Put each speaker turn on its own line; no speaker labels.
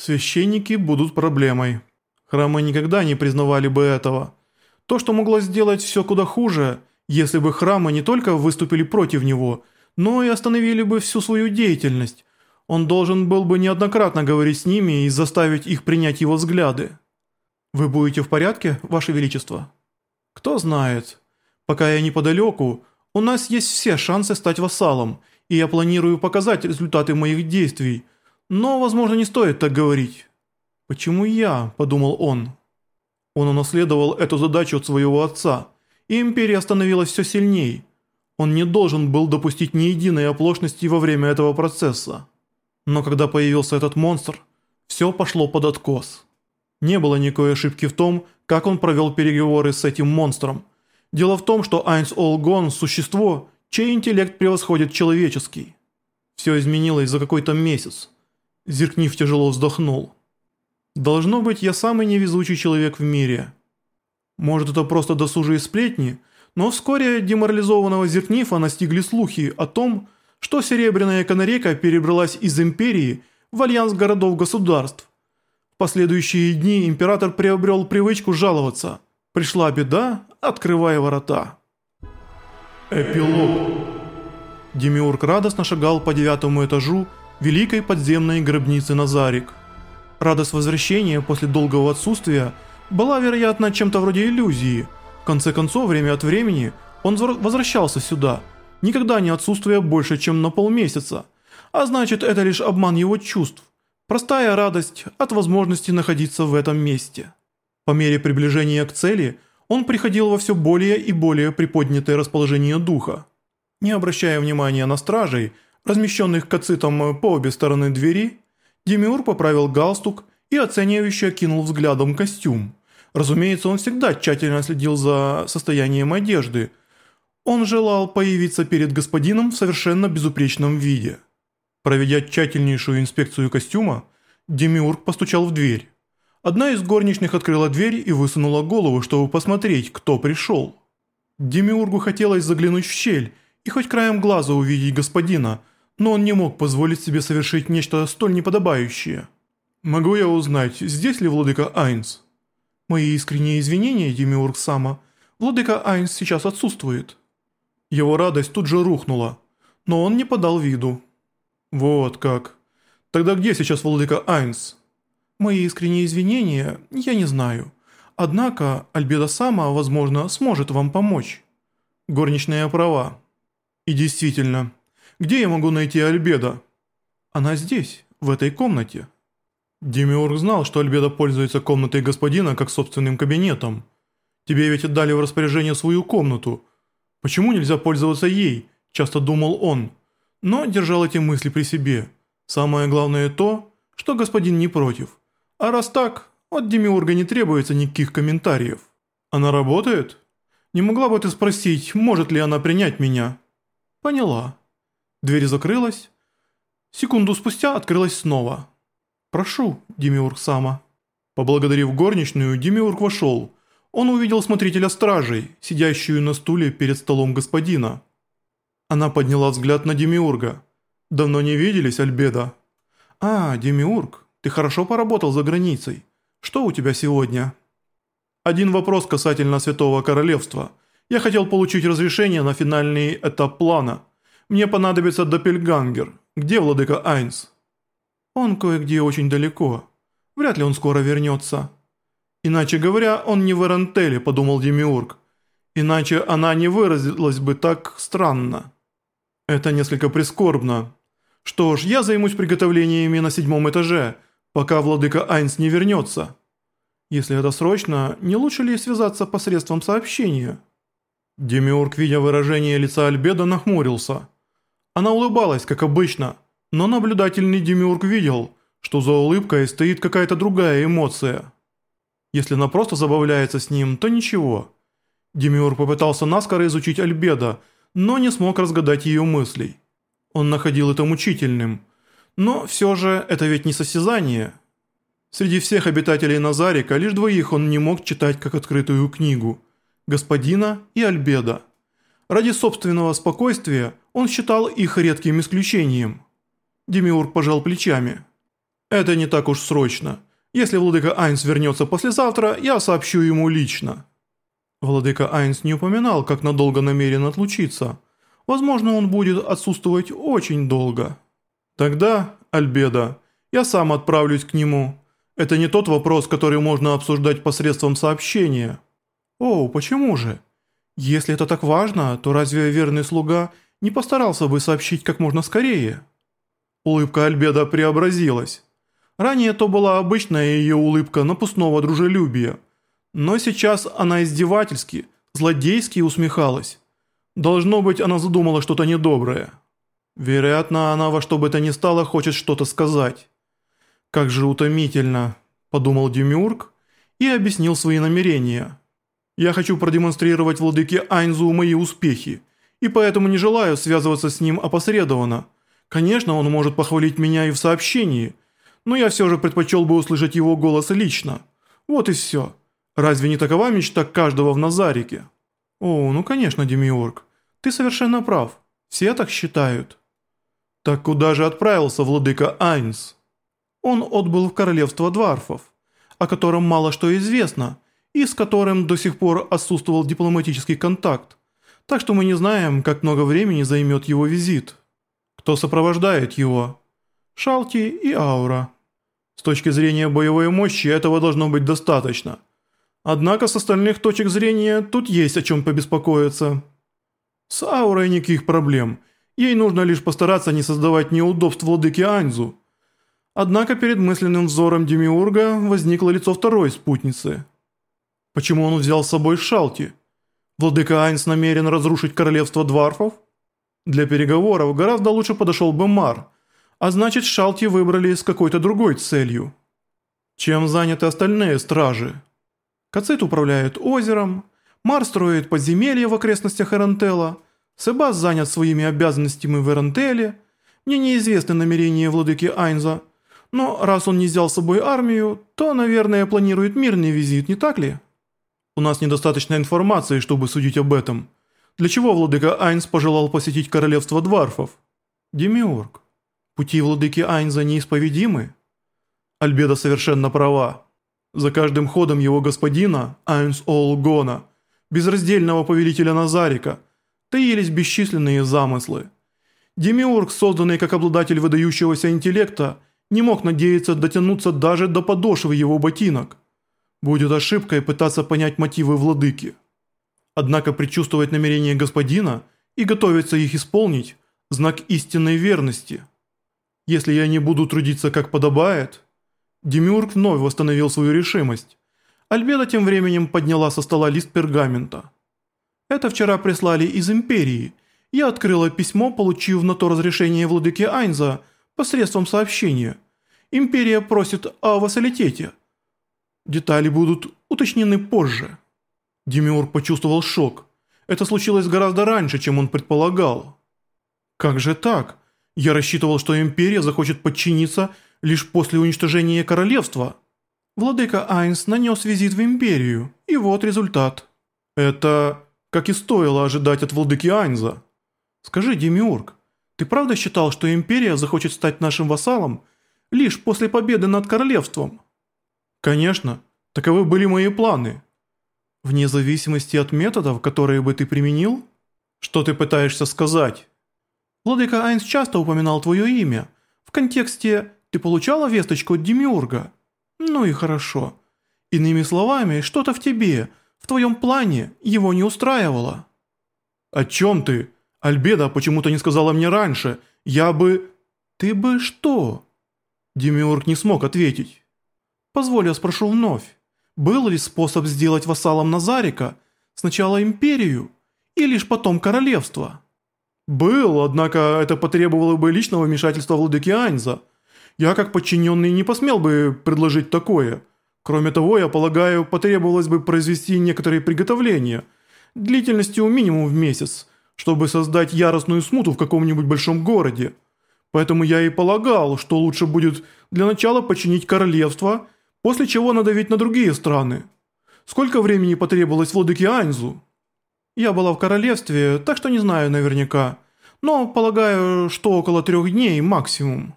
Священники будут проблемой. Храмы никогда не признавали бы этого. То, что могло сделать все куда хуже, если бы храмы не только выступили против него, но и остановили бы всю свою деятельность. Он должен был бы неоднократно говорить с ними и заставить их принять его взгляды. «Вы будете в порядке, Ваше Величество?» «Кто знает. Пока я неподалеку, у нас есть все шансы стать вассалом, и я планирую показать результаты моих действий, но, возможно, не стоит так говорить». «Почему я?» – подумал он. Он унаследовал эту задачу от своего отца, и империя становилась все сильней. Он не должен был допустить ни единой оплошности во время этого процесса. Но когда появился этот монстр, все пошло под откос. Не было никакой ошибки в том, как он провел переговоры с этим монстром. Дело в том, что Айнс Олгон – существо, чей интеллект превосходит человеческий. Все изменилось за какой-то месяц. Зеркнив тяжело вздохнул. «Должно быть, я самый невезучий человек в мире. Может, это просто досужие сплетни, но вскоре деморализованного Зеркнифа настигли слухи о том, что Серебряная Канарейка перебралась из Империи в альянс городов-государств. В последующие дни император приобрел привычку жаловаться. Пришла беда, открывая ворота. Эпилог Демиург радостно шагал по девятому этажу великой подземной гробницы Назарик. Радость возвращения после долгого отсутствия была, вероятно, чем-то вроде иллюзии. В конце концов, время от времени он возвращался сюда – никогда не отсутствуя больше, чем на полмесяца. А значит, это лишь обман его чувств. Простая радость от возможности находиться в этом месте. По мере приближения к цели, он приходил во все более и более приподнятое расположение духа. Не обращая внимания на стражей, размещенных кацитом по обе стороны двери, Демиур поправил галстук и оценивающе окинул взглядом костюм. Разумеется, он всегда тщательно следил за состоянием одежды – он желал появиться перед господином в совершенно безупречном виде. Проведя тщательнейшую инспекцию костюма, Демиург постучал в дверь. Одна из горничных открыла дверь и высунула голову, чтобы посмотреть, кто пришел. Демиургу хотелось заглянуть в щель и хоть краем глаза увидеть господина, но он не мог позволить себе совершить нечто столь неподобающее. «Могу я узнать, здесь ли владыка Айнс?» «Мои искренние извинения, Демиург Сама. Владыка Айнс сейчас отсутствует». Его радость тут же рухнула, но он не подал виду. «Вот как. Тогда где сейчас владыка Айнс?» «Мои искренние извинения, я не знаю. Однако Альбеда сама, возможно, сможет вам помочь». Горничная права. «И действительно, где я могу найти Альбеда?» «Она здесь, в этой комнате». Демиург знал, что Альбеда пользуется комнатой господина как собственным кабинетом. «Тебе ведь отдали в распоряжение свою комнату» Почему нельзя пользоваться ей? Часто думал он, но держал эти мысли при себе. Самое главное то, что господин не против. А раз так, от Демиурга не требуется никаких комментариев. Она работает? Не могла бы ты спросить, может ли она принять меня? Поняла. Дверь закрылась. Секунду спустя открылась снова. «Прошу, Демиург Сама». Поблагодарив горничную, Демиург вошел – он увидел смотрителя стражей, сидящую на стуле перед столом господина. Она подняла взгляд на Демиурга. «Давно не виделись, Альбеда?» «А, Демиург, ты хорошо поработал за границей. Что у тебя сегодня?» «Один вопрос касательно Святого Королевства. Я хотел получить разрешение на финальный этап плана. Мне понадобится Доппельгангер. Где владыка Айнс?» «Он кое-где очень далеко. Вряд ли он скоро вернется». Иначе говоря, он не в Эрентеле, подумал Демиург. Иначе она не выразилась бы так странно. Это несколько прискорбно. Что ж, я займусь приготовлениями на седьмом этаже, пока владыка Айнс не вернется. Если это срочно, не лучше ли связаться посредством сообщения? Демиург, видя выражение лица Альбеда, нахмурился. Она улыбалась, как обычно, но наблюдательный Демиург видел, что за улыбкой стоит какая-то другая эмоция. Если она просто забавляется с ним, то ничего. Демиур попытался наскоро изучить Альбеда, но не смог разгадать ее мыслей. Он находил это мучительным. Но все же это ведь не состязание. Среди всех обитателей Назарика лишь двоих он не мог читать как открытую книгу. Господина и Альбеда. Ради собственного спокойствия он считал их редким исключением. Демиур пожал плечами. Это не так уж срочно. Если владыка Айнс вернется послезавтра, я сообщу ему лично». Владыка Айнс не упоминал, как надолго намерен отлучиться. Возможно, он будет отсутствовать очень долго. Тогда, Альбеда, я сам отправлюсь к нему. Это не тот вопрос, который можно обсуждать посредством сообщения. О, почему же? Если это так важно, то разве верный слуга не постарался бы сообщить как можно скорее? Улыбка Альбеда преобразилась. Ранее то была обычная ее улыбка напускного дружелюбия. Но сейчас она издевательски, злодейски усмехалась. Должно быть, она задумала что-то недоброе. Вероятно, она во что бы то ни стало хочет что-то сказать. «Как же утомительно», – подумал Демиург и объяснил свои намерения. «Я хочу продемонстрировать владыке Айнзу мои успехи, и поэтому не желаю связываться с ним опосредованно. Конечно, он может похвалить меня и в сообщении, но я все же предпочел бы услышать его голос лично. Вот и все. Разве не такова мечта каждого в Назарике? О, ну конечно, Демиург. Ты совершенно прав. Все так считают. Так куда же отправился владыка Айнс? Он отбыл в королевство дварфов, о котором мало что известно, и с которым до сих пор отсутствовал дипломатический контакт, так что мы не знаем, как много времени займет его визит. Кто сопровождает его? Шалти и Аура. С точки зрения боевой мощи этого должно быть достаточно. Однако с остальных точек зрения тут есть о чем побеспокоиться. С Аурой никаких проблем. Ей нужно лишь постараться не создавать неудобств владыке Аньзу. Однако перед мысленным взором Демиурга возникло лицо второй спутницы. Почему он взял с собой Шалти? Владыка Айнс намерен разрушить королевство дварфов? Для переговоров гораздо лучше подошел бы Мар – а значит Шалти выбрали с какой-то другой целью. Чем заняты остальные стражи? Кацит управляет озером, Мар строит подземелья в окрестностях Эрентела, Себас занят своими обязанностями в Эрентеле, мне неизвестны намерения владыки Айнза, но раз он не взял с собой армию, то, наверное, планирует мирный визит, не так ли? У нас недостаточно информации, чтобы судить об этом. Для чего владыка Айнз пожелал посетить королевство Дварфов? Демиург. Пути владыки Айнза неисповедимы? Альбеда совершенно права. За каждым ходом его господина, Айнс Олгона, безраздельного повелителя Назарика, таились бесчисленные замыслы. Демиург, созданный как обладатель выдающегося интеллекта, не мог надеяться дотянуться даже до подошвы его ботинок. Будет ошибкой пытаться понять мотивы владыки. Однако предчувствовать намерения господина и готовиться их исполнить – знак истинной верности – если я не буду трудиться как подобает...» Демиург вновь восстановил свою решимость. Альбеда тем временем подняла со стола лист пергамента. «Это вчера прислали из Империи. Я открыла письмо, получив на то разрешение владыки Айнза посредством сообщения. Империя просит о вассалитете. Детали будут уточнены позже». Демиург почувствовал шок. Это случилось гораздо раньше, чем он предполагал. «Как же так? Я рассчитывал, что Империя захочет подчиниться лишь после уничтожения королевства. Владыка Айнс нанес визит в Империю, и вот результат. Это как и стоило ожидать от владыки Айнза. Скажи, Демиург, ты правда считал, что Империя захочет стать нашим вассалом лишь после победы над королевством? Конечно, таковы были мои планы. Вне зависимости от методов, которые бы ты применил? Что ты пытаешься сказать? Владыка Айнс часто упоминал твое имя. В контексте «ты получала весточку от Демиурга?» Ну и хорошо. Иными словами, что-то в тебе, в твоем плане, его не устраивало. «О чем ты? Альбеда почему-то не сказала мне раньше. Я бы...» «Ты бы что?» Демиург не смог ответить. «Позволь, я спрошу вновь. Был ли способ сделать вассалом Назарика сначала империю и лишь потом королевство?» «Был, однако это потребовало бы личного вмешательства владыки Айнза. Я как подчиненный не посмел бы предложить такое. Кроме того, я полагаю, потребовалось бы произвести некоторые приготовления, длительностью минимум в месяц, чтобы создать яростную смуту в каком-нибудь большом городе. Поэтому я и полагал, что лучше будет для начала подчинить королевство, после чего надавить на другие страны. Сколько времени потребовалось владыке Айнзу?» Я была в королевстве, так что не знаю наверняка. Но полагаю, что около трех дней максимум.